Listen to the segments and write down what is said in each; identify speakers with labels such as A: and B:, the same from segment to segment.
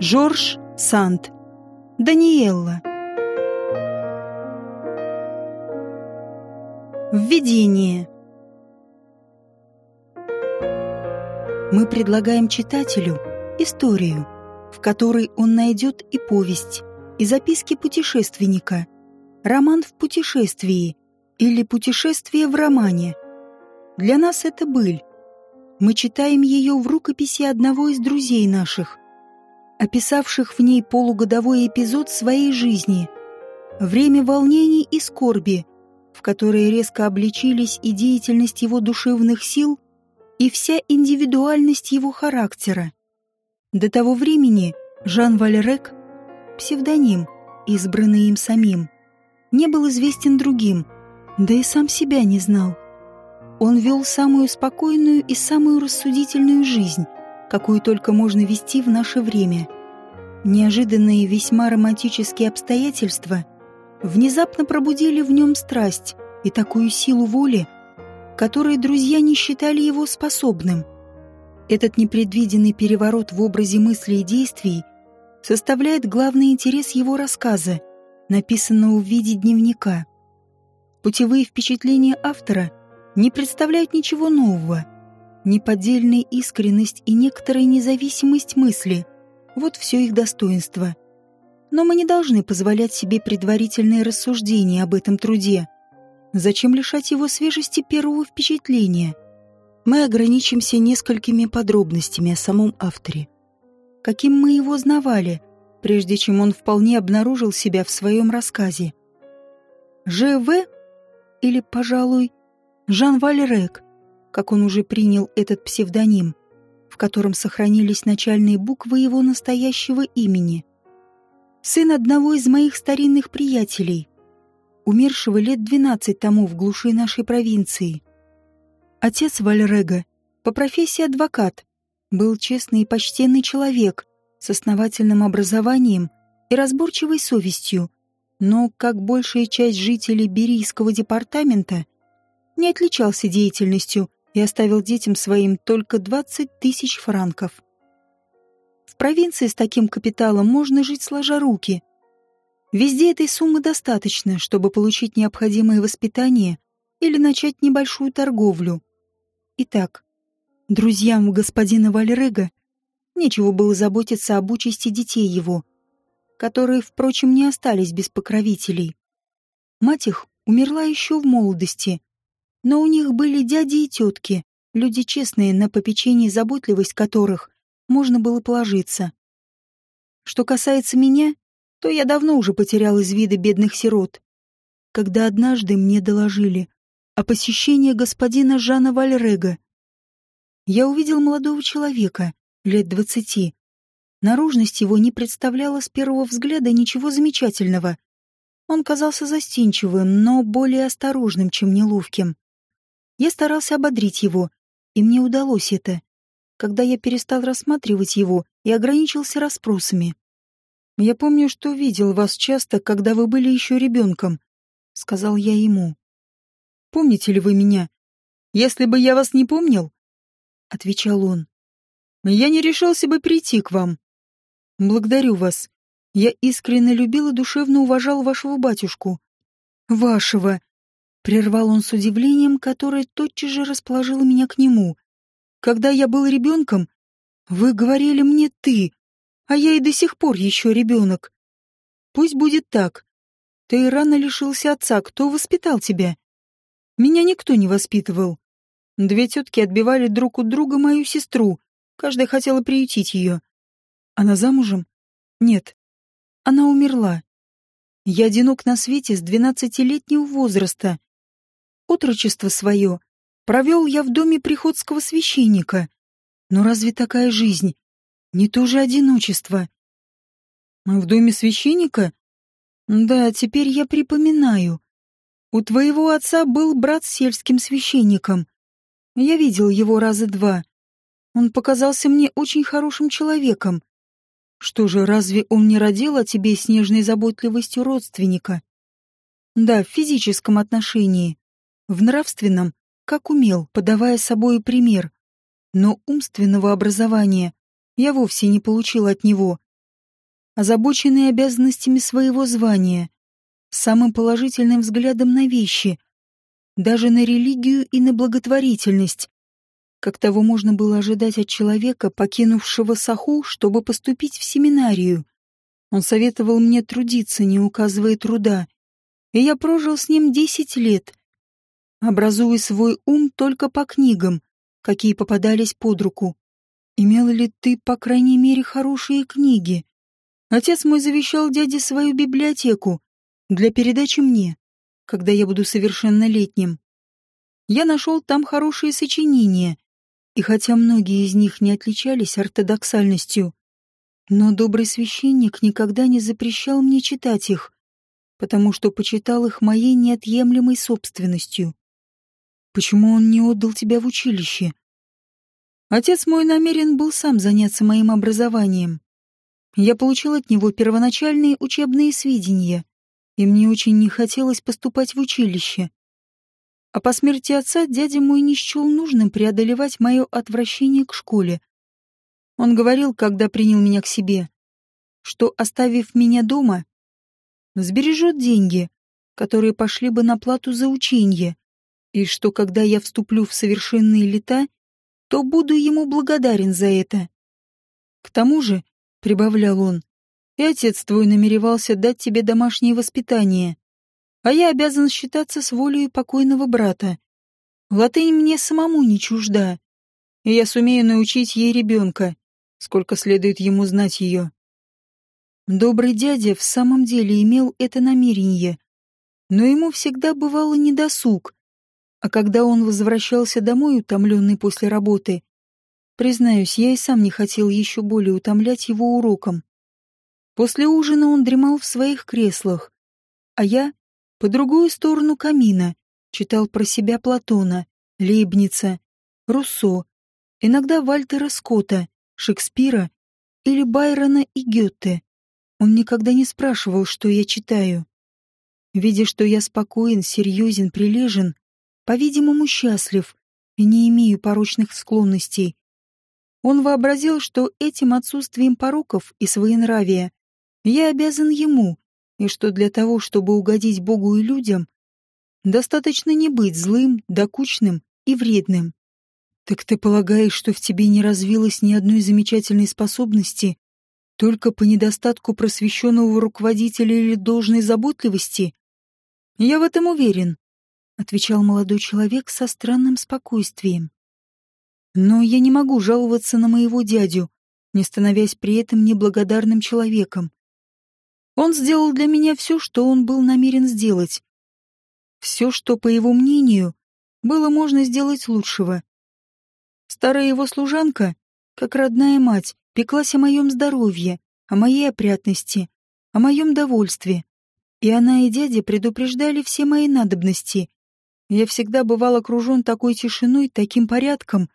A: Жорж Санд. Даниэлла. Введение. Мы предлагаем читателю историю, в которой он найдет и повесть, и записки путешественника, роман в путешествии или путешествие в романе. Для нас это быль. Мы читаем ее в рукописи одного из друзей наших, описавших в ней полугодовой эпизод своей жизни, время волнений и скорби, в которые резко обличились и деятельность его душевных сил, и вся индивидуальность его характера. До того времени Жан Валерек, псевдоним, избранный им самим, не был известен другим, да и сам себя не знал. Он вел самую спокойную и самую рассудительную жизнь, какую только можно вести в наше время. Неожиданные весьма романтические обстоятельства внезапно пробудили в нем страсть и такую силу воли, которой друзья не считали его способным. Этот непредвиденный переворот в образе мыслей и действий составляет главный интерес его рассказа, написанного в виде дневника. Путевые впечатления автора не представляют ничего нового – неподдельная искренность и некоторая независимость мысли — вот все их достоинство. Но мы не должны позволять себе предварительные рассуждения об этом труде. Зачем лишать его свежести первого впечатления? Мы ограничимся несколькими подробностями о самом авторе. Каким мы его знавали, прежде чем он вполне обнаружил себя в своем рассказе. Ж.В. или, пожалуй, Жан Вальрек как он уже принял этот псевдоним, в котором сохранились начальные буквы его настоящего имени. Сын одного из моих старинных приятелей, умершего лет двенадцать тому в глуши нашей провинции. Отец Вальрега, по профессии адвокат, был честный и почтенный человек с основательным образованием и разборчивой совестью, но, как большая часть жителей Берийского департамента, не отличался деятельностью и оставил детям своим только 20 тысяч франков. В провинции с таким капиталом можно жить сложа руки. Везде этой суммы достаточно, чтобы получить необходимое воспитание или начать небольшую торговлю. Итак, друзьям господина Вальрега нечего было заботиться об участи детей его, которые, впрочем, не остались без покровителей. Мать их умерла еще в молодости — но у них были дяди и тетки, люди честные, на попечение и заботливость которых можно было положиться. Что касается меня, то я давно уже потерял из вида бедных сирот. Когда однажды мне доложили о посещении господина Жана Вальрега, я увидел молодого человека, лет двадцати. Наружность его не представляла с первого взгляда ничего замечательного. Он казался застенчивым, но более осторожным, чем неловким. Я старался ободрить его, и мне удалось это, когда я перестал рассматривать его и ограничился расспросами. «Я помню, что видел вас часто, когда вы были еще ребенком», — сказал я ему. «Помните ли вы меня? Если бы я вас не помнил?» — отвечал он. «Я не решился бы прийти к вам. Благодарю вас. Я искренне любил и душевно уважал вашего батюшку». «Вашего!» Прервал он с удивлением, которое тотчас же расположило меня к нему. «Когда я был ребенком, вы говорили мне «ты», а я и до сих пор еще ребенок. Пусть будет так. Ты рано лишился отца, кто воспитал тебя? Меня никто не воспитывал. Две тетки отбивали друг у друга мою сестру, каждая хотела приютить ее. Она замужем? Нет. Она умерла. Я одинок на свете с двенадцатилетнего возраста. Отрочество свое провел я в доме приходского священника. Но разве такая жизнь не тоже одиночество? В доме священника? Да, теперь я припоминаю. У твоего отца был брат сельским священником. Я видел его раза два. Он показался мне очень хорошим человеком. Что же, разве он не родил о тебе с нежной заботливостью родственника? Да, в физическом отношении в нравственном, как умел, подавая собой пример. Но умственного образования я вовсе не получил от него, озабоченный обязанностями своего звания, самым положительным взглядом на вещи, даже на религию и на благотворительность, как того можно было ожидать от человека, покинувшего Саху, чтобы поступить в семинарию. Он советовал мне трудиться, не указывая труда, и я прожил с ним десять лет, образуя свой ум только по книгам, какие попадались под руку. Имел ли ты, по крайней мере, хорошие книги? Отец мой завещал дяде свою библиотеку для передачи мне, когда я буду совершеннолетним. Я нашел там хорошие сочинения, и хотя многие из них не отличались ортодоксальностью, но добрый священник никогда не запрещал мне читать их, потому что почитал их моей неотъемлемой собственностью. Почему он не отдал тебя в училище? Отец мой намерен был сам заняться моим образованием. Я получил от него первоначальные учебные сведения, и мне очень не хотелось поступать в училище. А по смерти отца дядя мой не счел нужным преодолевать мое отвращение к школе. Он говорил, когда принял меня к себе, что, оставив меня дома, сбережет деньги, которые пошли бы на плату за учение, и что, когда я вступлю в совершенные лета, то буду ему благодарен за это. К тому же, — прибавлял он, — и отец твой намеревался дать тебе домашнее воспитание а я обязан считаться с волей покойного брата. Латынь мне самому не чужда, и я сумею научить ей ребенка, сколько следует ему знать ее. Добрый дядя в самом деле имел это намерение, но ему всегда бывало недосуг, а когда он возвращался домой, утомленный после работы, признаюсь, я и сам не хотел еще более утомлять его уроком. После ужина он дремал в своих креслах, а я, по другую сторону камина читал про себя Платона, Лейбница, Руссо, иногда Вальтера Скотта, Шекспира или Байрона и Гёте. Он никогда не спрашивал, что я читаю. Видя, что я спокоен, серьезен, прилежен, по-видимому, счастлив и не имею порочных склонностей, он вообразил, что этим отсутствием пороков и своенравия я обязан ему, и что для того, чтобы угодить Богу и людям, достаточно не быть злым, докучным и вредным. Так ты полагаешь, что в тебе не развилось ни одной замечательной способности только по недостатку просвещенного руководителя или должной заботливости? Я в этом уверен, — отвечал молодой человек со странным спокойствием. Но я не могу жаловаться на моего дядю, не становясь при этом неблагодарным человеком. Он сделал для меня все, что он был намерен сделать. Все, что, по его мнению, было можно сделать лучшего. Старая его служанка, как родная мать, пеклась о моем здоровье, о моей опрятности, о моем довольстве. И она и дядя предупреждали все мои надобности. Я всегда бывал окружен такой тишиной, таким порядком,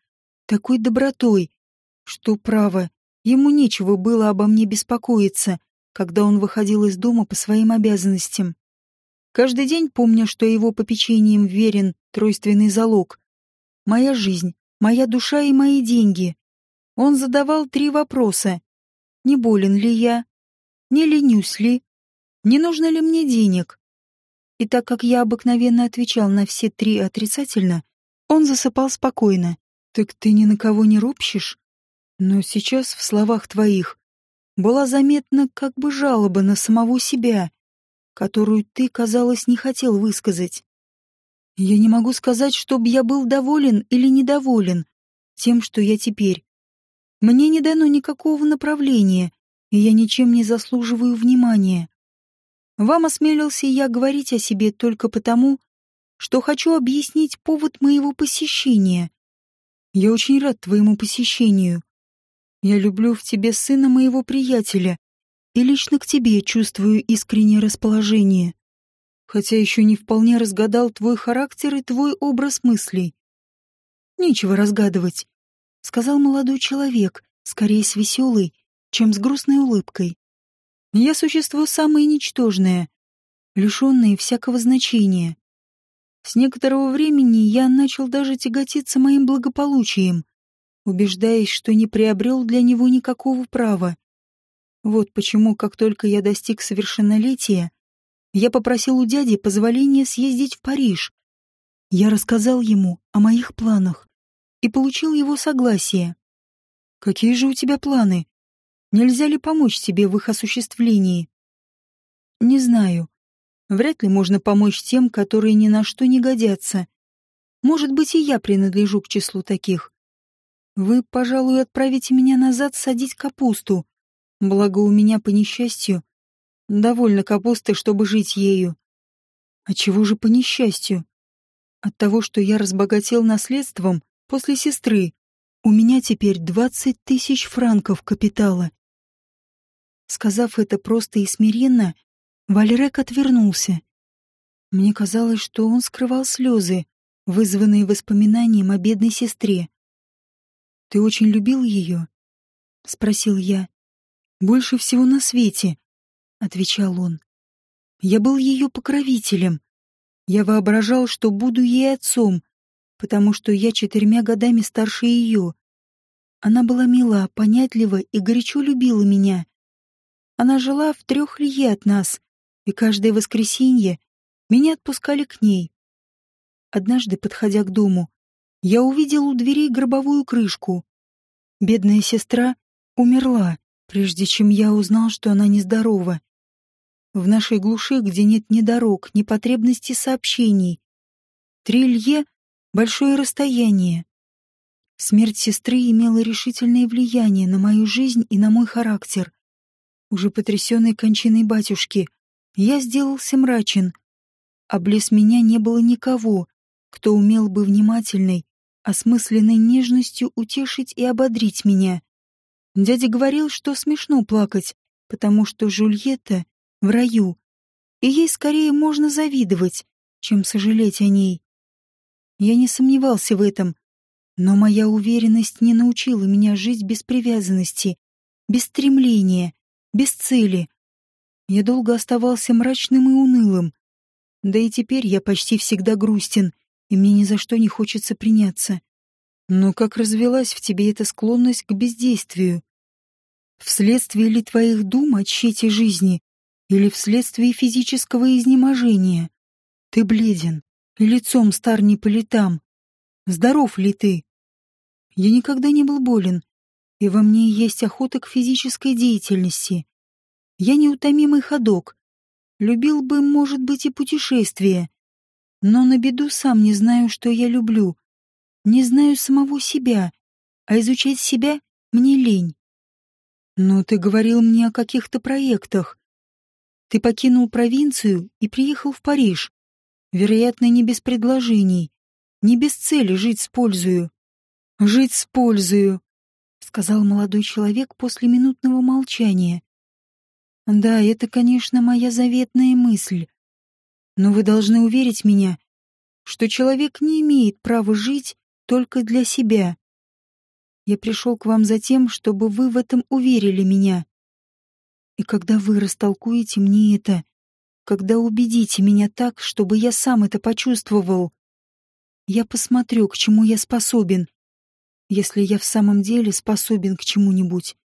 A: такой добротой, что, право, ему нечего было обо мне беспокоиться, когда он выходил из дома по своим обязанностям. Каждый день, помня, что его попечением верен тройственный залог, моя жизнь, моя душа и мои деньги, он задавал три вопроса. Не болен ли я? Не ленюсь ли? Не нужно ли мне денег? И так как я обыкновенно отвечал на все три отрицательно, он засыпал спокойно. «Так ты ни на кого не ропщешь? Но сейчас в словах твоих была заметна как бы жалоба на самого себя, которую ты, казалось, не хотел высказать. Я не могу сказать, чтобы я был доволен или недоволен тем, что я теперь. Мне не дано никакого направления, и я ничем не заслуживаю внимания. Вам осмелился я говорить о себе только потому, что хочу объяснить повод моего посещения. Я очень рад твоему посещению. Я люблю в тебе сына моего приятеля и лично к тебе чувствую искреннее расположение, хотя еще не вполне разгадал твой характер и твой образ мыслей. Нечего разгадывать, — сказал молодой человек, скорее с веселой, чем с грустной улыбкой. Я существо самое ничтожное, лишенное всякого значения. С некоторого времени я начал даже тяготиться моим благополучием, убеждаясь, что не приобрел для него никакого права. Вот почему, как только я достиг совершеннолетия, я попросил у дяди позволения съездить в Париж. Я рассказал ему о моих планах и получил его согласие. Какие же у тебя планы? Нельзя ли помочь тебе в их осуществлении? Не знаю. Вряд ли можно помочь тем, которые ни на что не годятся. Может быть, и я принадлежу к числу таких. Вы, пожалуй, отправите меня назад садить капусту. Благо у меня, по несчастью, довольно капусты, чтобы жить ею. А чего же по несчастью? От того, что я разбогател наследством после сестры. У меня теперь двадцать тысяч франков капитала. Сказав это просто и смиренно, Вальрек отвернулся. Мне казалось, что он скрывал слезы, вызванные воспоминанием о бедной сестре. «Ты очень любил ее?» — спросил я. «Больше всего на свете», — отвечал он. «Я был ее покровителем. Я воображал, что буду ей отцом, потому что я четырьмя годами старше ее. Она была мила, понятлива и горячо любила меня. Она жила в трех лье от нас, и каждое воскресенье меня отпускали к ней. Однажды, подходя к дому, я увидел у дверей гробовую крышку. Бедная сестра умерла, прежде чем я узнал, что она нездорова. В нашей глуши, где нет ни дорог, ни потребности сообщений, три лье — большое расстояние. Смерть сестры имела решительное влияние на мою жизнь и на мой характер. Уже потрясенный кончиной батюшки — я сделался мрачен, а близ меня не было никого, кто умел бы внимательной, осмысленной нежностью утешить и ободрить меня. Дядя говорил, что смешно плакать, потому что Жульетта в раю, и ей скорее можно завидовать, чем сожалеть о ней. Я не сомневался в этом, но моя уверенность не научила меня жить без привязанности, без стремления, без цели, я долго оставался мрачным и унылым. Да и теперь я почти всегда грустен, и мне ни за что не хочется приняться. Но как развелась в тебе эта склонность к бездействию? Вследствие ли твоих дум о чьей жизни или вследствие физического изнеможения? Ты бледен, и лицом стар не по летам. Здоров ли ты? Я никогда не был болен, и во мне есть охота к физической деятельности. Я неутомимый ходок. Любил бы, может быть, и путешествие. Но на беду сам не знаю, что я люблю. Не знаю самого себя, а изучать себя мне лень. Но ты говорил мне о каких-то проектах. Ты покинул провинцию и приехал в Париж. Вероятно, не без предложений, не без цели жить с пользою. Жить с пользою, сказал молодой человек после минутного молчания. Да, это, конечно, моя заветная мысль. Но вы должны уверить меня, что человек не имеет права жить только для себя. Я пришел к вам за тем, чтобы вы в этом уверили меня. И когда вы растолкуете мне это, когда убедите меня так, чтобы я сам это почувствовал, я посмотрю, к чему я способен, если я в самом деле способен к чему-нибудь.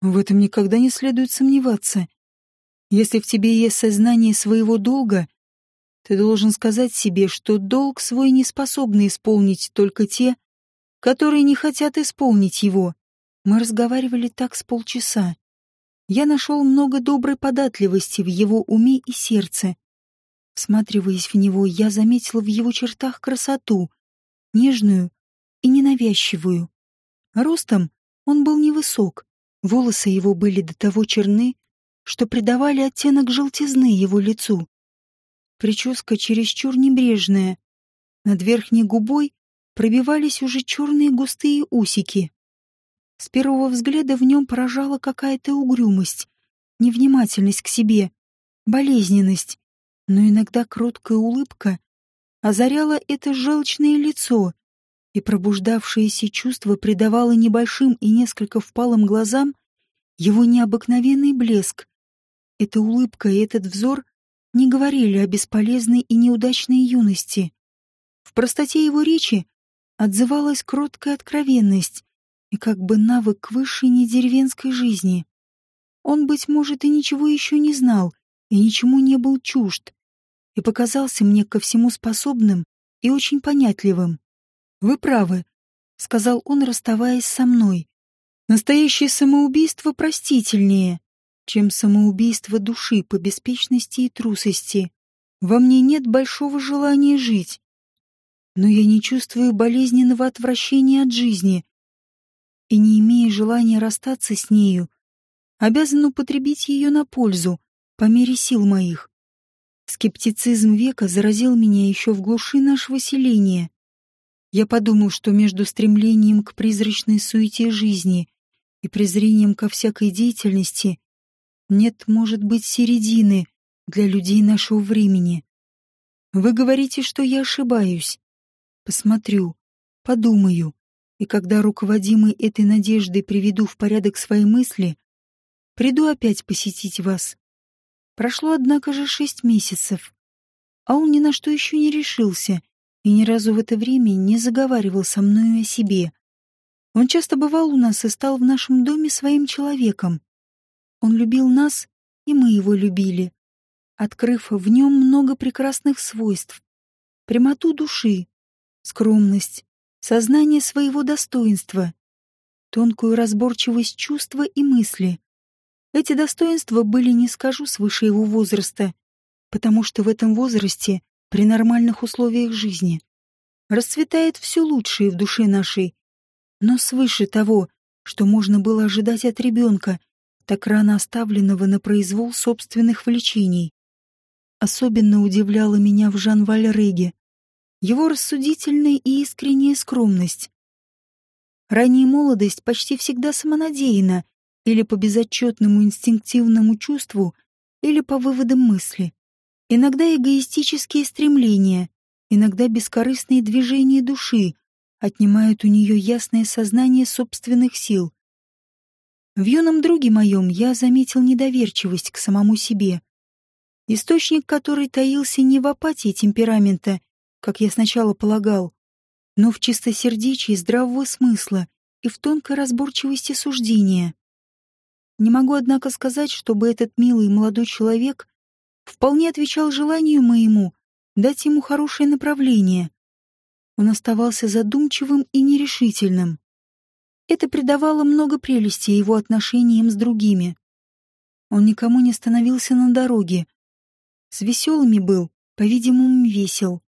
A: В этом никогда не следует сомневаться. Если в тебе есть сознание своего долга, ты должен сказать себе, что долг свой не способны исполнить только те, которые не хотят исполнить его. Мы разговаривали так с полчаса. Я нашел много доброй податливости в его уме и сердце. Всматриваясь в него, я заметила в его чертах красоту, нежную и ненавязчивую. Ростом он был невысок, волосы его были до того черны, что придавали оттенок желтизны его лицу. Прическа чересчур небрежная. Над верхней губой пробивались уже черные густые усики. С первого взгляда в нем поражала какая-то угрюмость, невнимательность к себе, болезненность, но иногда кроткая улыбка озаряла это желчное лицо, и пробуждавшееся чувство придавало небольшим и несколько впалым глазам его необыкновенный блеск. Эта улыбка и этот взор не говорили о бесполезной и неудачной юности. В простоте его речи отзывалась кроткая откровенность и как бы навык к высшей недеревенской жизни. Он, быть может, и ничего еще не знал, и ничему не был чужд, и показался мне ко всему способным и очень понятливым. «Вы правы», — сказал он, расставаясь со мной. «Настоящее самоубийство простительнее, чем самоубийство души по беспечности и трусости. Во мне нет большого желания жить, но я не чувствую болезненного отвращения от жизни и, не имея желания расстаться с нею, обязан употребить ее на пользу по мере сил моих. Скептицизм века заразил меня еще в глуши нашего селения. Я подумал, что между стремлением к призрачной суете жизни и презрением ко всякой деятельности нет, может быть, середины для людей нашего времени. Вы говорите, что я ошибаюсь. Посмотрю, подумаю, и когда, руководимый этой надеждой, приведу в порядок свои мысли, приду опять посетить вас. Прошло, однако же, шесть месяцев, а он ни на что еще не решился и ни разу в это время не заговаривал со мною о себе. Он часто бывал у нас и стал в нашем доме своим человеком. Он любил нас, и мы его любили, открыв в нем много прекрасных свойств. Прямоту души, скромность, сознание своего достоинства, тонкую разборчивость чувства и мысли. Эти достоинства были, не скажу, свыше его возраста, потому что в этом возрасте, при нормальных условиях жизни, расцветает все лучшее в душе нашей, но свыше того, что можно было ожидать от ребенка, так рано оставленного на произвол собственных влечений. Особенно удивляло меня в Жан Вальреге его рассудительная и искренняя скромность. Ранняя молодость почти всегда самонадеяна или по безотчетному инстинктивному чувству, или по выводам мысли. Иногда эгоистические стремления, иногда бескорыстные движения души отнимают у нее ясное сознание собственных сил. В юном друге моем я заметил недоверчивость к самому себе, источник которой таился не в апатии темперамента, как я сначала полагал, но в чистосердечии здравого смысла и в тонкой разборчивости суждения. Не могу, однако, сказать, чтобы этот милый молодой человек вполне отвечал желанию моему дать ему хорошее направление. Он оставался задумчивым и нерешительным. Это придавало много прелести его отношениям с другими. Он никому не становился на дороге. С веселыми был, по-видимому, весел.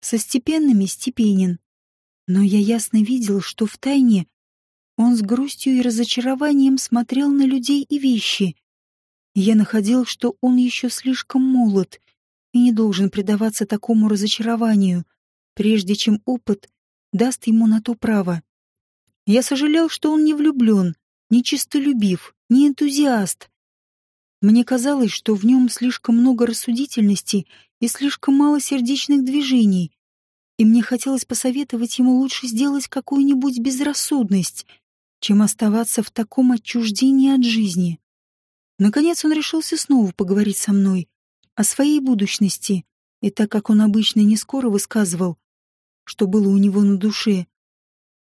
A: Со степенными степенен. Но я ясно видел, что в тайне он с грустью и разочарованием смотрел на людей и вещи. Я находил, что он еще слишком молод и не должен предаваться такому разочарованию, прежде чем опыт даст ему на то право. Я сожалел, что он не влюблен, не чистолюбив, не энтузиаст. Мне казалось, что в нем слишком много рассудительности и слишком мало сердечных движений, и мне хотелось посоветовать ему лучше сделать какую-нибудь безрассудность, чем оставаться в таком отчуждении от жизни. Наконец он решился снова поговорить со мной о своей будущности, и так как он обычно не скоро высказывал, что было у него на душе,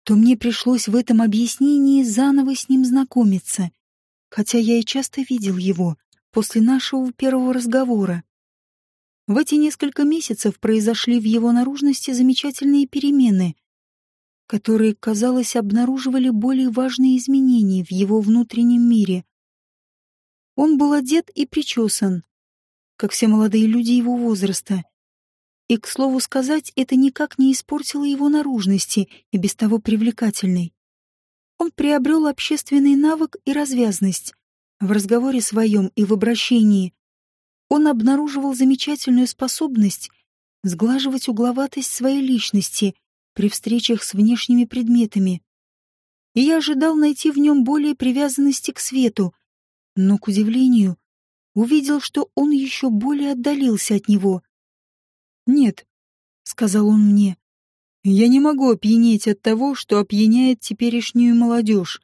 A: то мне пришлось в этом объяснении заново с ним знакомиться, хотя я и часто видел его после нашего первого разговора. В эти несколько месяцев произошли в его наружности замечательные перемены, которые, казалось, обнаруживали более важные изменения в его внутреннем мире. Он был одет и причесан, как все молодые люди его возраста, и, к слову сказать, это никак не испортило его наружности и без того привлекательной. Он приобрел общественный навык и развязность в разговоре своем и в обращении. Он обнаруживал замечательную способность сглаживать угловатость своей личности при встречах с внешними предметами. И я ожидал найти в нем более привязанности к свету, но, к удивлению, увидел, что он еще более отдалился от него — «Нет», — сказал он мне, — «я не могу опьянеть от того, что опьяняет теперешнюю молодежь.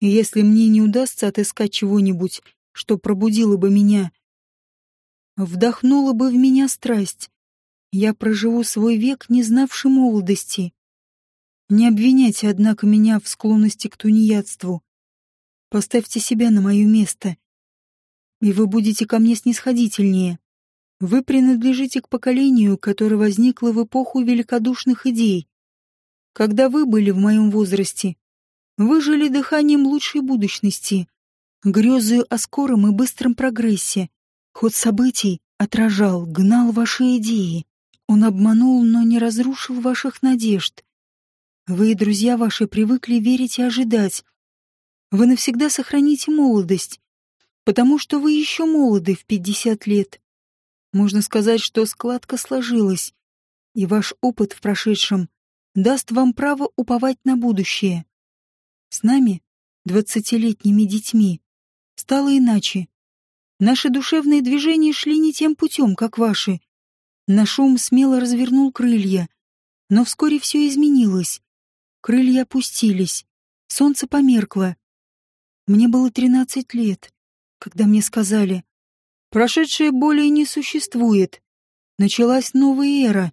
A: Если мне не удастся отыскать чего-нибудь, что пробудило бы меня, вдохнуло бы в меня страсть, я проживу свой век, не знавший молодости. Не обвиняйте, однако, меня в склонности к тунеядству. Поставьте себя на мое место и вы будете ко мне снисходительнее. Вы принадлежите к поколению, которое возникло в эпоху великодушных идей. Когда вы были в моем возрасте, вы жили дыханием лучшей будущности, грезою о скором и быстром прогрессе. Ход событий отражал, гнал ваши идеи. Он обманул, но не разрушил ваших надежд. Вы и друзья ваши привыкли верить и ожидать. Вы навсегда сохраните молодость, потому что вы еще молоды в пятьдесят лет. Можно сказать, что складка сложилась, и ваш опыт в прошедшем даст вам право уповать на будущее. С нами, двадцатилетними детьми, стало иначе. Наши душевные движения шли не тем путем, как ваши. Наш ум смело развернул крылья, но вскоре все изменилось. Крылья опустились, солнце померкло. Мне было тринадцать лет когда мне сказали, «Прошедшее более не существует. Началась новая эра».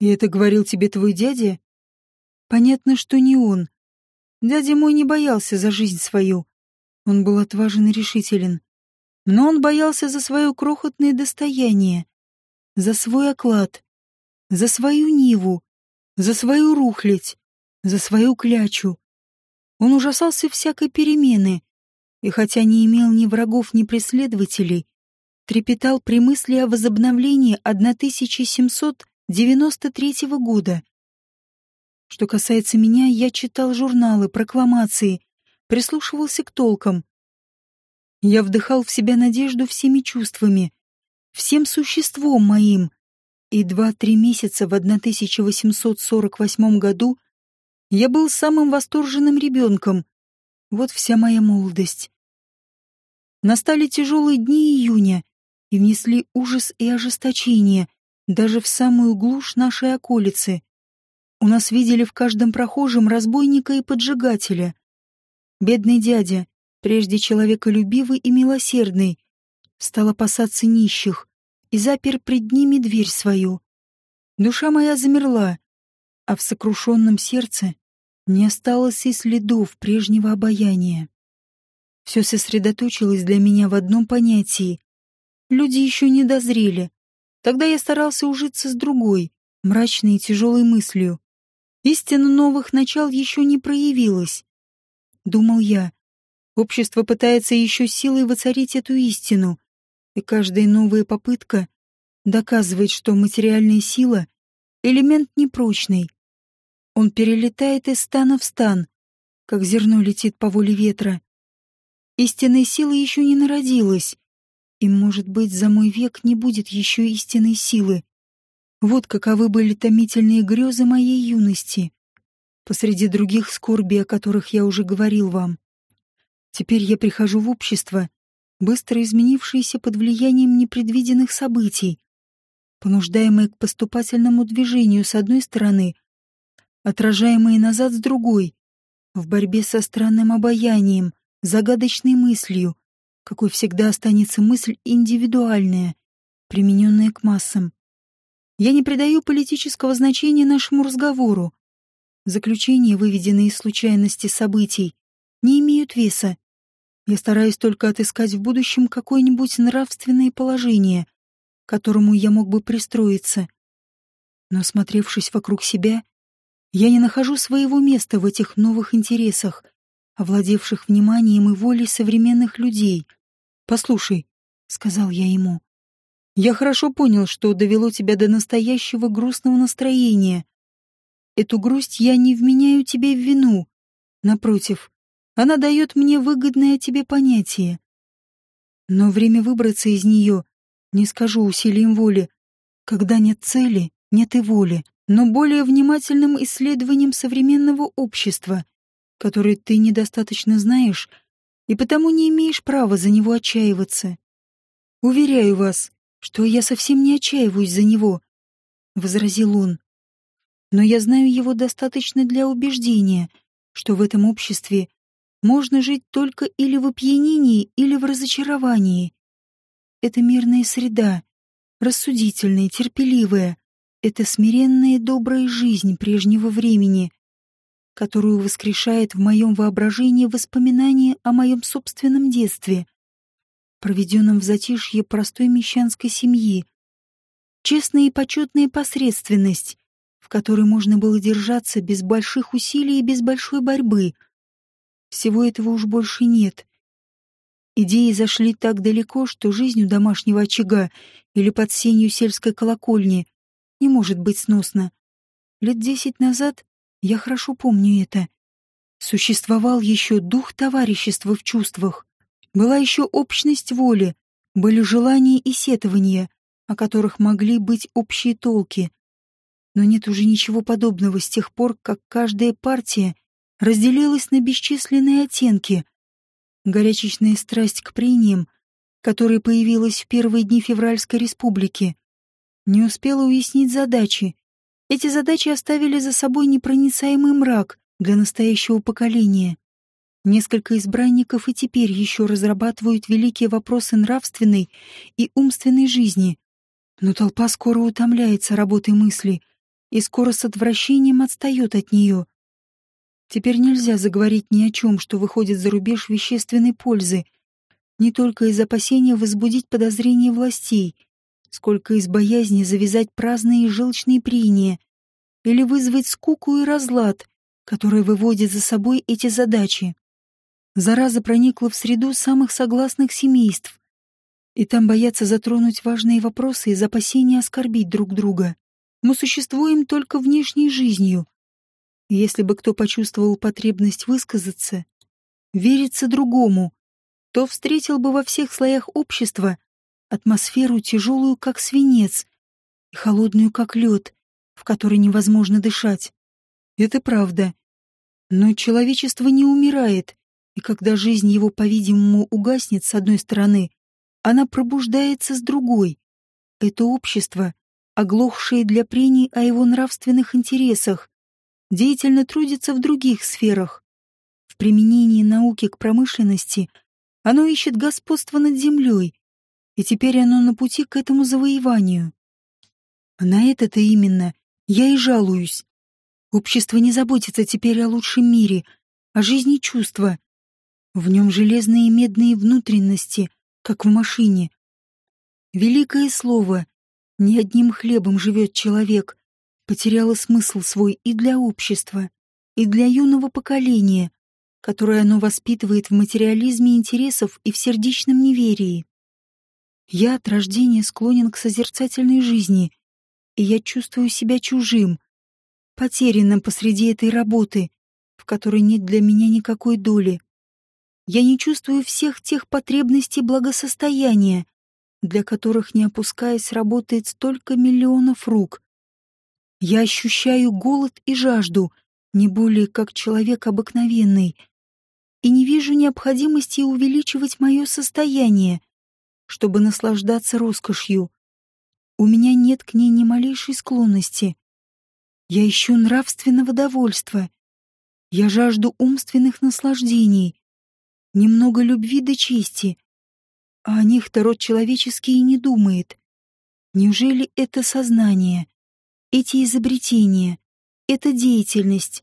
A: И это говорил тебе твой дядя? Понятно, что не он. Дядя мой не боялся за жизнь свою. Он был отважен и решителен. Но он боялся за свое крохотное достояние, за свой оклад, за свою ниву, за свою рухлядь, за свою клячу. Он ужасался всякой перемены, и хотя не имел ни врагов, ни преследователей, трепетал при мысли о возобновлении 1793 года. Что касается меня, я читал журналы, прокламации, прислушивался к толкам. Я вдыхал в себя надежду всеми чувствами, всем существом моим, и два-три месяца в 1848 году я был самым восторженным ребенком, вот вся моя молодость. Настали тяжелые дни июня и внесли ужас и ожесточение даже в самую глушь нашей околицы. У нас видели в каждом прохожем разбойника и поджигателя. Бедный дядя, прежде человеколюбивый и милосердный, стал опасаться нищих и запер пред ними дверь свою. Душа моя замерла, а в сокрушенном сердце не осталось и следов прежнего обаяния. Все сосредоточилось для меня в одном понятии. Люди еще не дозрели. Тогда я старался ужиться с другой, мрачной и тяжелой мыслью. Истина новых начал еще не проявилась. Думал я. Общество пытается еще силой воцарить эту истину, и каждая новая попытка доказывает, что материальная сила — элемент непрочный, он перелетает из стана в стан, как зерно летит по воле ветра. Истинной силы еще не народилась, и, может быть, за мой век не будет еще истинной силы. Вот каковы были томительные грезы моей юности, посреди других скорби, о которых я уже говорил вам. Теперь я прихожу в общество, быстро изменившееся под влиянием непредвиденных событий, понуждаемое к поступательному движению с одной стороны — отражаемые назад с другой, в борьбе со странным обаянием, загадочной мыслью, какой всегда останется мысль индивидуальная, примененная к массам. Я не придаю политического значения нашему разговору. Заключения, выведенные из случайности событий, не имеют веса. Я стараюсь только отыскать в будущем какое-нибудь нравственное положение, к которому я мог бы пристроиться. Но, смотревшись вокруг себя, я не нахожу своего места в этих новых интересах, овладевших вниманием и волей современных людей. «Послушай», — сказал я ему, — «я хорошо понял, что довело тебя до настоящего грустного настроения. Эту грусть я не вменяю тебе в вину. Напротив, она дает мне выгодное тебе понятие. Но время выбраться из нее, не скажу усилием воли, когда нет цели, нет и воли но более внимательным исследованием современного общества, которое ты недостаточно знаешь и потому не имеешь права за него отчаиваться. Уверяю вас, что я совсем не отчаиваюсь за него, — возразил он. Но я знаю его достаточно для убеждения, что в этом обществе можно жить только или в опьянении, или в разочаровании. Это мирная среда, рассудительная, терпеливая, это смиренная добрая жизнь прежнего времени, которую воскрешает в моем воображении воспоминания о моем собственном детстве. проведенном в затишье простой мещанской семьи. Честная и почетная посредственность, в которой можно было держаться без больших усилий и без большой борьбы. Всего этого уж больше нет. Идеи зашли так далеко, что жизнь у домашнего очага или под сенью сельской колокольни не может быть сносно. Лет десять назад я хорошо помню это. Существовал еще дух товарищества в чувствах. Была еще общность воли, были желания и сетования, о которых могли быть общие толки. Но нет уже ничего подобного с тех пор, как каждая партия разделилась на бесчисленные оттенки. Горячечная страсть к прениям, которая появилась в первые дни Февральской республики, не успела уяснить задачи. Эти задачи оставили за собой непроницаемый мрак для настоящего поколения. Несколько избранников и теперь еще разрабатывают великие вопросы нравственной и умственной жизни. Но толпа скоро утомляется работой мысли и скоро с отвращением отстает от нее. Теперь нельзя заговорить ни о чем, что выходит за рубеж вещественной пользы, не только из опасения возбудить подозрения властей, сколько из боязни завязать праздные и желчные прения или вызвать скуку и разлад, которые выводят за собой эти задачи. Зараза проникла в среду самых согласных семейств, и там боятся затронуть важные вопросы из опасения оскорбить друг друга. Мы существуем только внешней жизнью. И если бы кто почувствовал потребность высказаться, вериться другому, то встретил бы во всех слоях общества атмосферу тяжелую, как свинец, и холодную, как лед, в которой невозможно дышать. Это правда. Но человечество не умирает, и когда жизнь его, по-видимому, угаснет с одной стороны, она пробуждается с другой. Это общество, оглохшее для прений о его нравственных интересах, деятельно трудится в других сферах. В применении науки к промышленности оно ищет господство над землей, и теперь оно на пути к этому завоеванию. На это-то именно я и жалуюсь. Общество не заботится теперь о лучшем мире, о жизни чувства, в нем железные и медные внутренности, как в машине. Великое слово «Не одним хлебом живет человек» потеряло смысл свой и для общества, и для юного поколения, которое оно воспитывает в материализме интересов и в сердечном неверии. Я от рождения склонен к созерцательной жизни, и я чувствую себя чужим, потерянным посреди этой работы, в которой нет для меня никакой доли я не чувствую всех тех потребностей благосостояния, для которых, не опускаясь, работает столько миллионов рук. Я ощущаю голод и жажду, не более как человек обыкновенный, и не вижу необходимости увеличивать мое состояние, чтобы наслаждаться роскошью. У меня нет к ней ни малейшей склонности. Я ищу нравственного довольства. Я жажду умственных наслаждений немного любви до чести, а о них-то род человеческий и не думает. Неужели это сознание, эти изобретения, эта деятельность,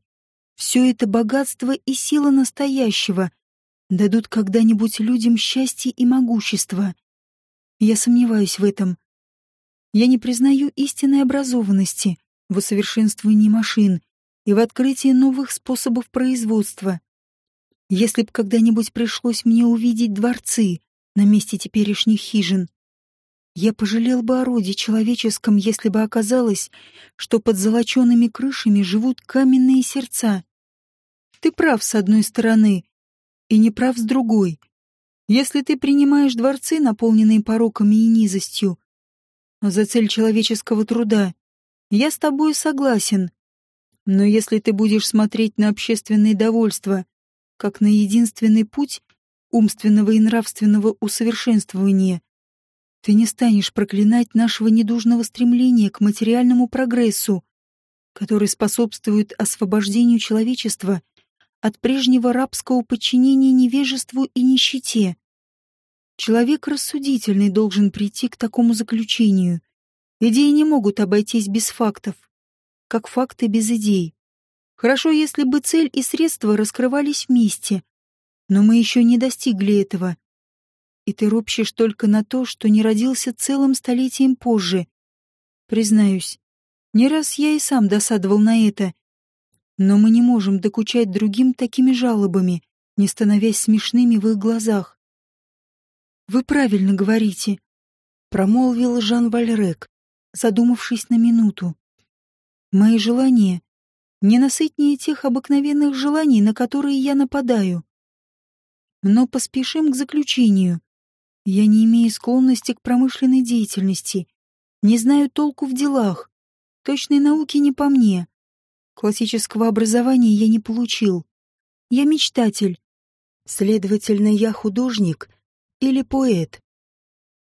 A: все это богатство и сила настоящего дадут когда-нибудь людям счастье и могущество? Я сомневаюсь в этом. Я не признаю истинной образованности в усовершенствовании машин и в открытии новых способов производства. Если б когда-нибудь пришлось мне увидеть дворцы на месте теперешних хижин, я пожалел бы о роде человеческом, если бы оказалось, что под золочеными крышами живут каменные сердца. Ты прав с одной стороны и не прав с другой. Если ты принимаешь дворцы, наполненные пороками и низостью, за цель человеческого труда, я с тобой согласен. Но если ты будешь смотреть на общественное довольство как на единственный путь умственного и нравственного усовершенствования. Ты не станешь проклинать нашего недужного стремления к материальному прогрессу, который способствует освобождению человечества от прежнего рабского подчинения невежеству и нищете. Человек рассудительный должен прийти к такому заключению. Идеи не могут обойтись без фактов, как факты без идей. Хорошо, если бы цель и средства раскрывались вместе. Но мы еще не достигли этого. И ты ропщешь только на то, что не родился целым столетием позже. Признаюсь, не раз я и сам досадовал на это. Но мы не можем докучать другим такими жалобами, не становясь смешными в их глазах. «Вы правильно говорите», — промолвил Жан Вальрек, задумавшись на минуту. «Мои желания ненасытнее тех обыкновенных желаний, на которые я нападаю. Но поспешим к заключению. Я не имею склонности к промышленной деятельности, не знаю толку в делах, точной науки не по мне. Классического образования я не получил. Я мечтатель. Следовательно, я художник или поэт.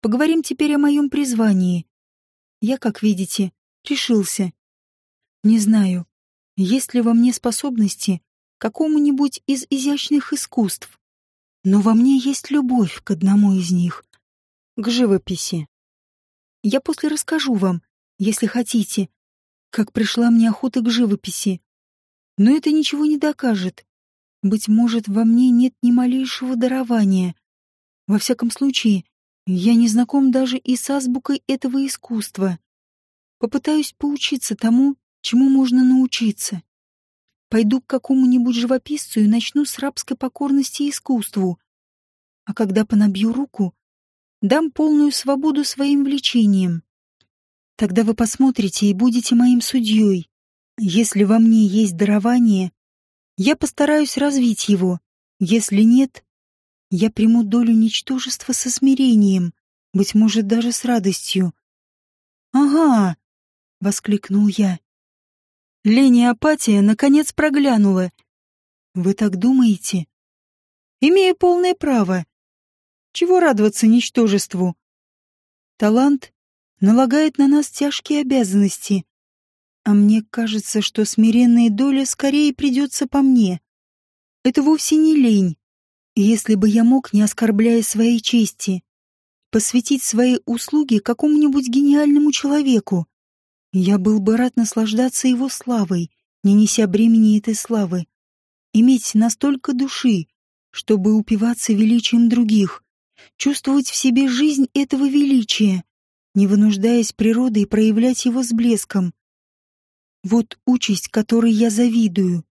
A: Поговорим теперь о моем призвании. Я, как видите, решился. Не знаю, есть ли во мне способности к какому-нибудь из изящных искусств. Но во мне есть любовь к одному из них — к живописи. Я после расскажу вам, если хотите, как пришла мне охота к живописи. Но это ничего не докажет. Быть может, во мне нет ни малейшего дарования. Во всяком случае, я не знаком даже и с азбукой этого искусства. Попытаюсь поучиться тому, чему можно научиться. Пойду к какому-нибудь живописцу и начну с рабской покорности искусству. А когда понабью руку, дам полную свободу своим влечениям. Тогда вы посмотрите и будете моим судьей. Если во мне есть дарование, я постараюсь развить его. Если нет, я приму долю ничтожества со смирением, быть может, даже с радостью. «Ага!» — воскликнул я. Лень и апатия наконец проглянула. Вы так думаете? Имею полное право. Чего радоваться ничтожеству? Талант налагает на нас тяжкие обязанности. А мне кажется, что смиренная доля скорее придется по мне. Это вовсе не лень. Если бы я мог, не оскорбляя своей чести, посвятить свои услуги какому-нибудь гениальному человеку, я был бы рад наслаждаться его славой, не неся бремени этой славы. Иметь настолько души, чтобы упиваться величием других, чувствовать в себе жизнь этого величия, не вынуждаясь природой проявлять его с блеском. Вот участь, которой я завидую.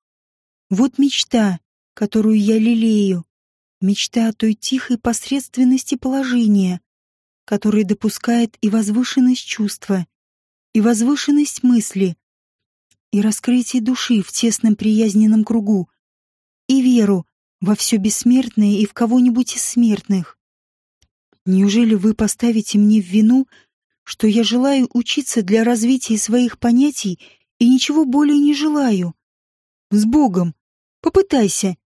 A: Вот мечта, которую я лелею. Мечта о той тихой посредственности положения, которая допускает и возвышенность чувства, и возвышенность мысли, и раскрытие души в тесном приязненном кругу, и веру во все бессмертное и в кого-нибудь из смертных. Неужели вы поставите мне в вину, что я желаю учиться для развития своих понятий и ничего более не желаю? С Богом! Попытайся!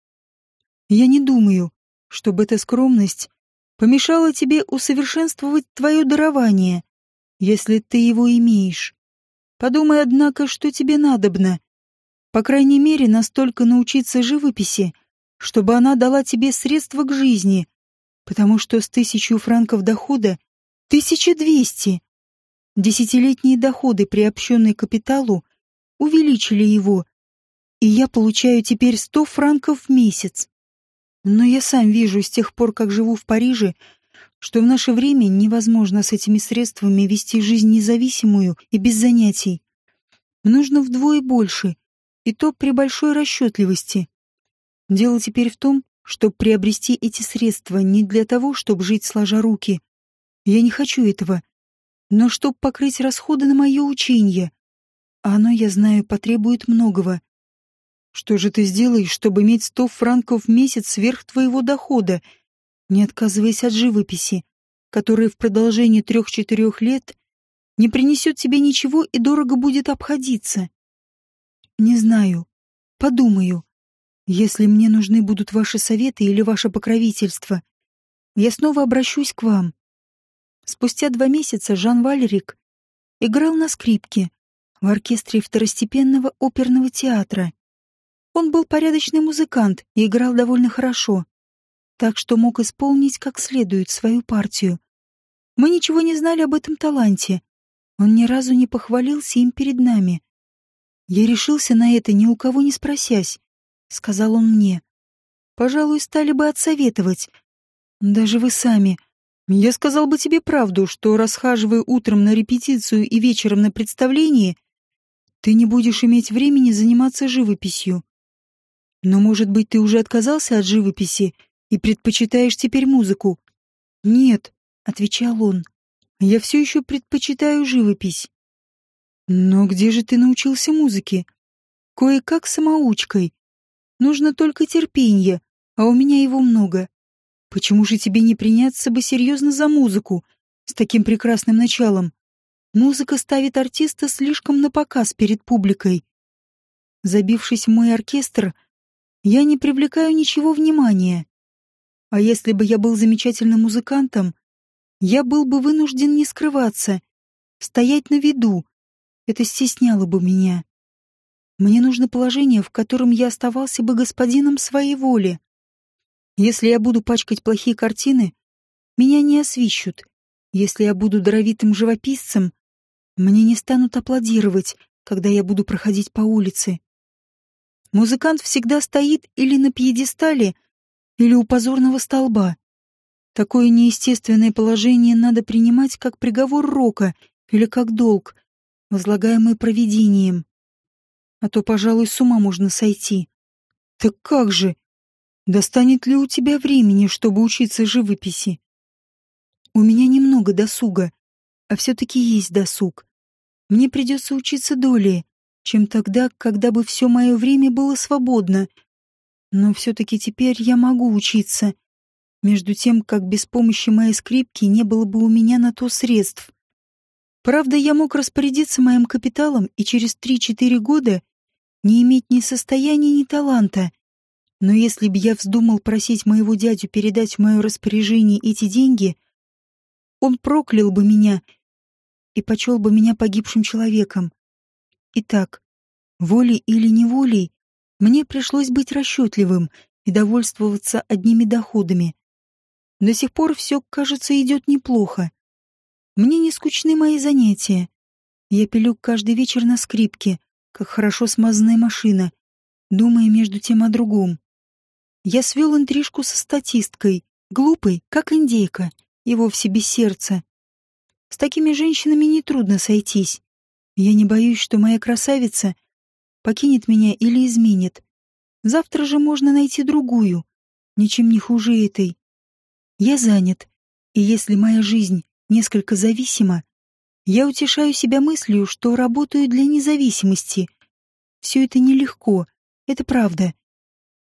A: Я не думаю, чтобы эта скромность помешала тебе усовершенствовать твое дарование если ты его имеешь. Подумай, однако, что тебе надобно. По крайней мере, настолько научиться живописи, чтобы она дала тебе средства к жизни, потому что с тысячу франков дохода тысяча двести. Десятилетние доходы, приобщенные к капиталу, увеличили его, и я получаю теперь сто франков в месяц. Но я сам вижу с тех пор, как живу в Париже, что в наше время невозможно с этими средствами вести жизнь независимую и без занятий. Нужно вдвое больше, и то при большой расчетливости. Дело теперь в том, чтобы приобрести эти средства не для того, чтобы жить сложа руки. Я не хочу этого, но чтобы покрыть расходы на мое учение. А оно, я знаю, потребует многого. Что же ты сделаешь, чтобы иметь сто франков в месяц сверх твоего дохода — не отказываясь от живописи, которая в продолжении трех-четырех лет не принесет тебе ничего и дорого будет обходиться. Не знаю. Подумаю. Если мне нужны будут ваши советы или ваше покровительство, я снова обращусь к вам. Спустя два месяца Жан Валерик играл на скрипке в оркестре второстепенного оперного театра. Он был порядочный музыкант и играл довольно хорошо так что мог исполнить как следует свою партию. Мы ничего не знали об этом таланте. Он ни разу не похвалился им перед нами. Я решился на это, ни у кого не спросясь, — сказал он мне. Пожалуй, стали бы отсоветовать. Даже вы сами, Я сказал бы тебе правду, что, расхаживая утром на репетицию и вечером на представление, ты не будешь иметь времени заниматься живописью. Но, может быть, ты уже отказался от живописи и предпочитаешь теперь музыку? Нет, отвечал он. Я все еще предпочитаю живопись. Но где же ты научился музыке? Кое-как самоучкой. Нужно только терпение, а у меня его много. Почему же тебе не приняться бы серьезно за музыку с таким прекрасным началом? Музыка ставит артиста слишком на показ перед публикой. Забившись в мой оркестр, я не привлекаю ничего внимания. А если бы я был замечательным музыкантом, я был бы вынужден не скрываться, стоять на виду. Это стесняло бы меня. Мне нужно положение, в котором я оставался бы господином своей воли. Если я буду пачкать плохие картины, меня не освищут. Если я буду даровитым живописцем, мне не станут аплодировать, когда я буду проходить по улице. Музыкант всегда стоит или на пьедестале, или у позорного столба. Такое неестественное положение надо принимать как приговор рока или как долг, возлагаемый провидением. А то, пожалуй, с ума можно сойти. Так как же? Достанет ли у тебя времени, чтобы учиться живописи? У меня немного досуга, а все-таки есть досуг. Мне придется учиться долее, чем тогда, когда бы все мое время было свободно. Но все-таки теперь я могу учиться, между тем, как без помощи моей скрипки не было бы у меня на то средств. Правда, я мог распорядиться моим капиталом и через три-четыре года не иметь ни состояния, ни таланта. Но если бы я вздумал просить моего дядю передать в мое распоряжение эти деньги, он проклял бы меня и почел бы меня погибшим человеком. Итак, волей или неволей, мне пришлось быть расчетливым и довольствоваться одними доходами. До сих пор все, кажется, идет неплохо. Мне не скучны мои занятия. Я пилю каждый вечер на скрипке, как хорошо смазанная машина, думая между тем о другом. Я свел интрижку со статисткой, глупой, как индейка, и вовсе без сердца. С такими женщинами нетрудно сойтись. Я не боюсь, что моя красавица покинет меня или изменит. Завтра же можно найти другую, ничем не хуже этой. Я занят, и если моя жизнь несколько зависима, я утешаю себя мыслью, что работаю для независимости. Все это нелегко, это правда.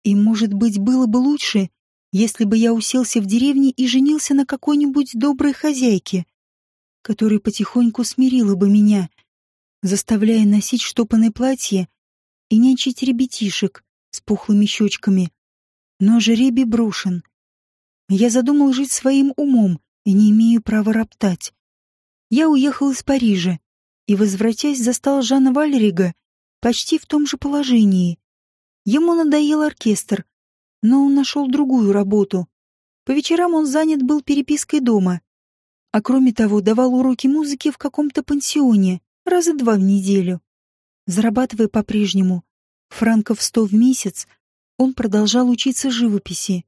A: И, может быть, было бы лучше, если бы я уселся в деревне и женился на какой-нибудь доброй хозяйке, которая потихоньку смирила бы меня, заставляя носить штопанное платье и нянчить ребятишек с пухлыми щечками. Но жеребий брошен. Я задумал жить своим умом и не имею права роптать. Я уехал из Парижа и, возвратясь, застал Жана Вальрига почти в том же положении. Ему надоел оркестр, но он нашел другую работу. По вечерам он занят был перепиской дома, а кроме того давал уроки музыки в каком-то пансионе раза два в неделю. Зарабатывая по-прежнему франков сто в месяц, он продолжал учиться живописи.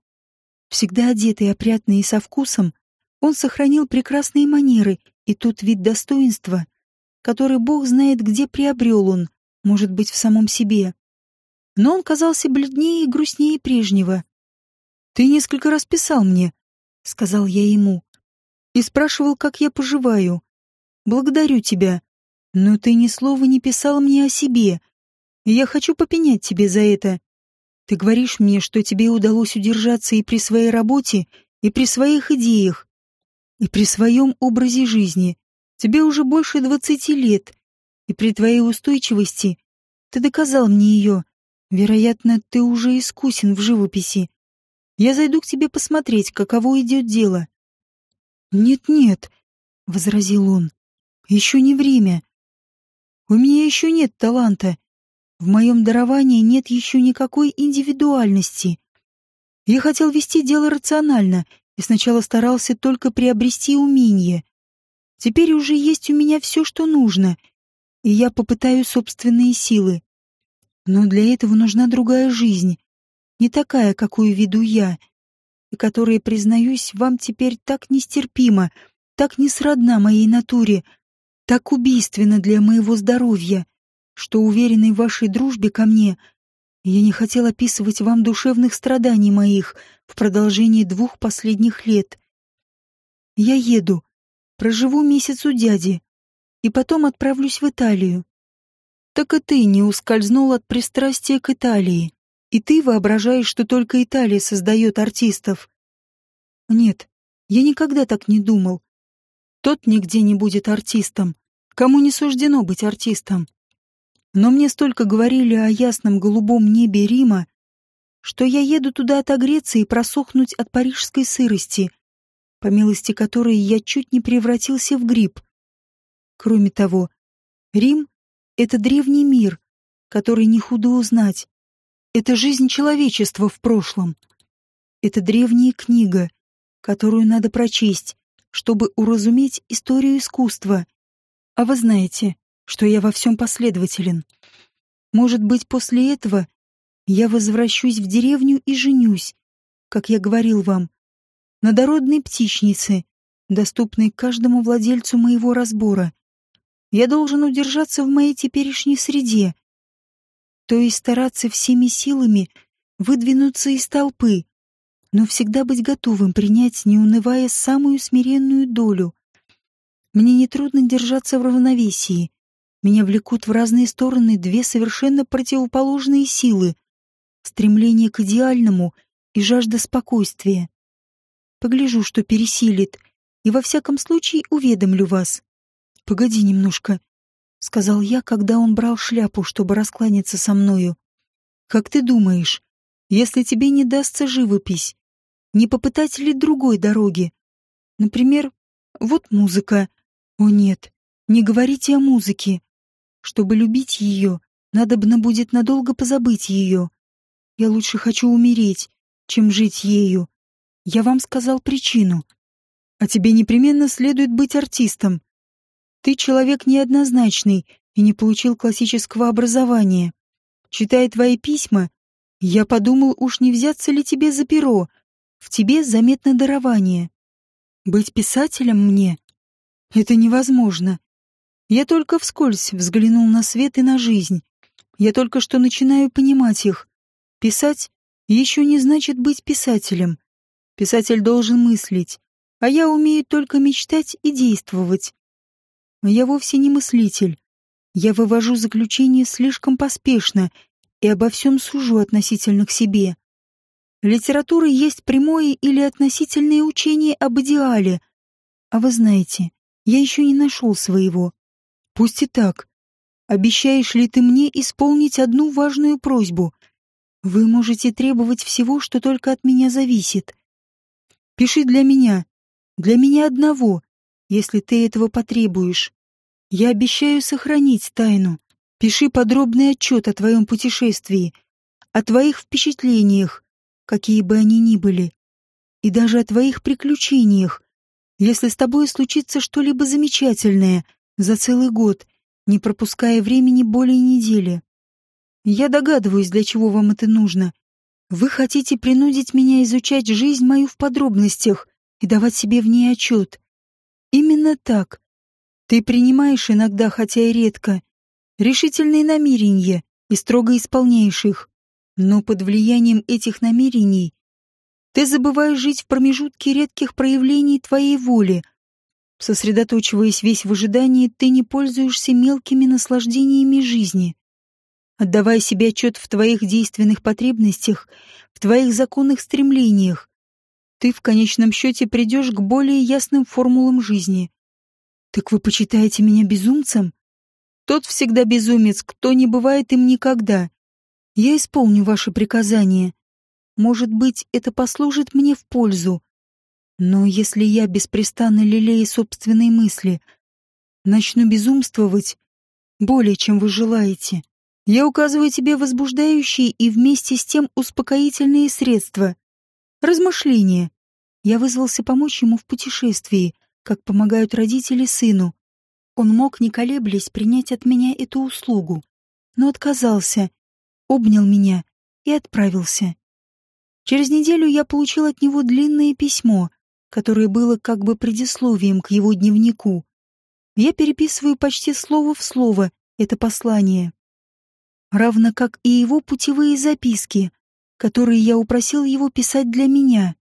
A: Всегда одетый, опрятный и со вкусом, он сохранил прекрасные манеры и тот вид достоинства, который Бог знает, где приобрел он, может быть, в самом себе. Но он казался бледнее и грустнее прежнего. «Ты несколько раз писал мне», — сказал я ему, — «и спрашивал, как я поживаю. Благодарю тебя, но ты ни слова не писал мне о себе, и я хочу попенять тебе за это. Ты говоришь мне, что тебе удалось удержаться и при своей работе, и при своих идеях, и при своем образе жизни. Тебе уже больше двадцати лет, и при твоей устойчивости ты доказал мне ее. Вероятно, ты уже искусен в живописи. Я зайду к тебе посмотреть, каково идет дело. Нет-нет, — возразил он, — еще не время. У меня еще нет таланта. В моем даровании нет еще никакой индивидуальности. Я хотел вести дело рационально и сначала старался только приобрести умение. Теперь уже есть у меня все, что нужно, и я попытаю собственные силы. Но для этого нужна другая жизнь, не такая, какую веду я. и которая, признаюсь, вам теперь так нестерпима, так несродна моей натуре, так убийственна для моего здоровья, что, уверенный в вашей дружбе ко мне, я не хотел описывать вам душевных страданий моих в продолжении двух последних лет. Я еду, проживу месяц у дяди, и потом отправлюсь в Италию. Так и ты не ускользнул от пристрастия к Италии, и ты воображаешь, что только Италия создает артистов. Нет, я никогда так не думал. Тот нигде не будет артистом, кому не суждено быть артистом. Но мне столько говорили о ясном голубом небе Рима, что я еду туда отогреться и просохнуть от парижской сырости, по милости которой я чуть не превратился в гриб. Кроме того, Рим — это древний мир, который не худо узнать. Это жизнь человечества в прошлом. Это древняя книга, которую надо прочесть, чтобы уразуметь историю искусства. А вы знаете, что я во всем последователен. Может быть, после этого я возвращусь в деревню и женюсь, как я говорил вам, на дородной птичнице, доступной каждому владельцу моего разбора. Я должен удержаться в моей теперешней среде, то есть стараться всеми силами выдвинуться из толпы, но всегда быть готовым принять, не унывая, самую смиренную долю. Мне нетрудно держаться в равновесии, меня влекут в разные стороны две совершенно противоположные силы — стремление к идеальному и жажда спокойствия. Погляжу, что пересилит, и во всяком случае уведомлю вас. «Погоди немножко», — сказал я, когда он брал шляпу, чтобы раскланяться со мною. «Как ты думаешь, если тебе не дастся живопись, не попытать ли другой дороги? Например, вот музыка. О нет, не говорите о музыке. Чтобы любить ее, надобно будет надолго позабыть ее. Я лучше хочу умереть, чем жить ею. Я вам сказал причину. А тебе непременно следует быть артистом. Ты человек неоднозначный и не получил классического образования. Читая твои письма, я подумал, уж не взяться ли тебе за перо. В тебе заметно дарование. Быть писателем мне — это невозможно. Я только вскользь взглянул на свет и на жизнь. Я только что начинаю понимать их. Писать еще не значит быть писателем. Писатель должен мыслить, а я умею только мечтать и действовать. Я вовсе не мыслитель. Я вывожу заключение слишком поспешно и обо всем сужу относительно к себе. Литература есть прямое или относительное учение об идеале. А вы знаете, я еще не нашел своего. Пусть и так. Обещаешь ли ты мне исполнить одну важную просьбу? Вы можете требовать всего, что только от меня зависит. Пиши для меня, для меня одного, если ты этого потребуешь. Я обещаю сохранить тайну. Пиши подробный отчет о твоем путешествии, о твоих впечатлениях, какие бы они ни были, и даже о твоих приключениях, если с тобой случится что-либо замечательное — за целый год, не пропуская времени более недели. Я догадываюсь, для чего вам это нужно. Вы хотите принудить меня изучать жизнь мою в подробностях и давать себе в ней отчет. Именно так. Ты принимаешь иногда, хотя и редко, решительные намерения и строго исполняешь их. Но под влиянием этих намерений ты забываешь жить в промежутке редких проявлений твоей воли, Сосредоточиваясь весь в ожидании, ты не пользуешься мелкими наслаждениями жизни. Отдавая себе отчет в твоих действенных потребностях, в твоих законных стремлениях, ты в конечном счете придешь к более ясным формулам жизни. Так вы почитаете меня безумцем? Тот всегда безумец, кто не бывает им никогда. Я исполню ваши приказания. Может быть, это послужит мне в пользу. Но если я беспрестанно лелею собственные мысли, начну безумствовать более, чем вы желаете, я указываю тебе возбуждающие и вместе с тем успокоительные средства. Размышления. Я вызвался помочь ему в путешествии, как помогают родители сыну. Он мог, не колеблясь, принять от меня эту услугу, но отказался, обнял меня и отправился. Через неделю я получил от него длинное письмо, которое было как бы предисловием к его дневнику. Я переписываю почти слово в слово это послание. Равно как и его путевые записки, которые я упросил его писать для меня.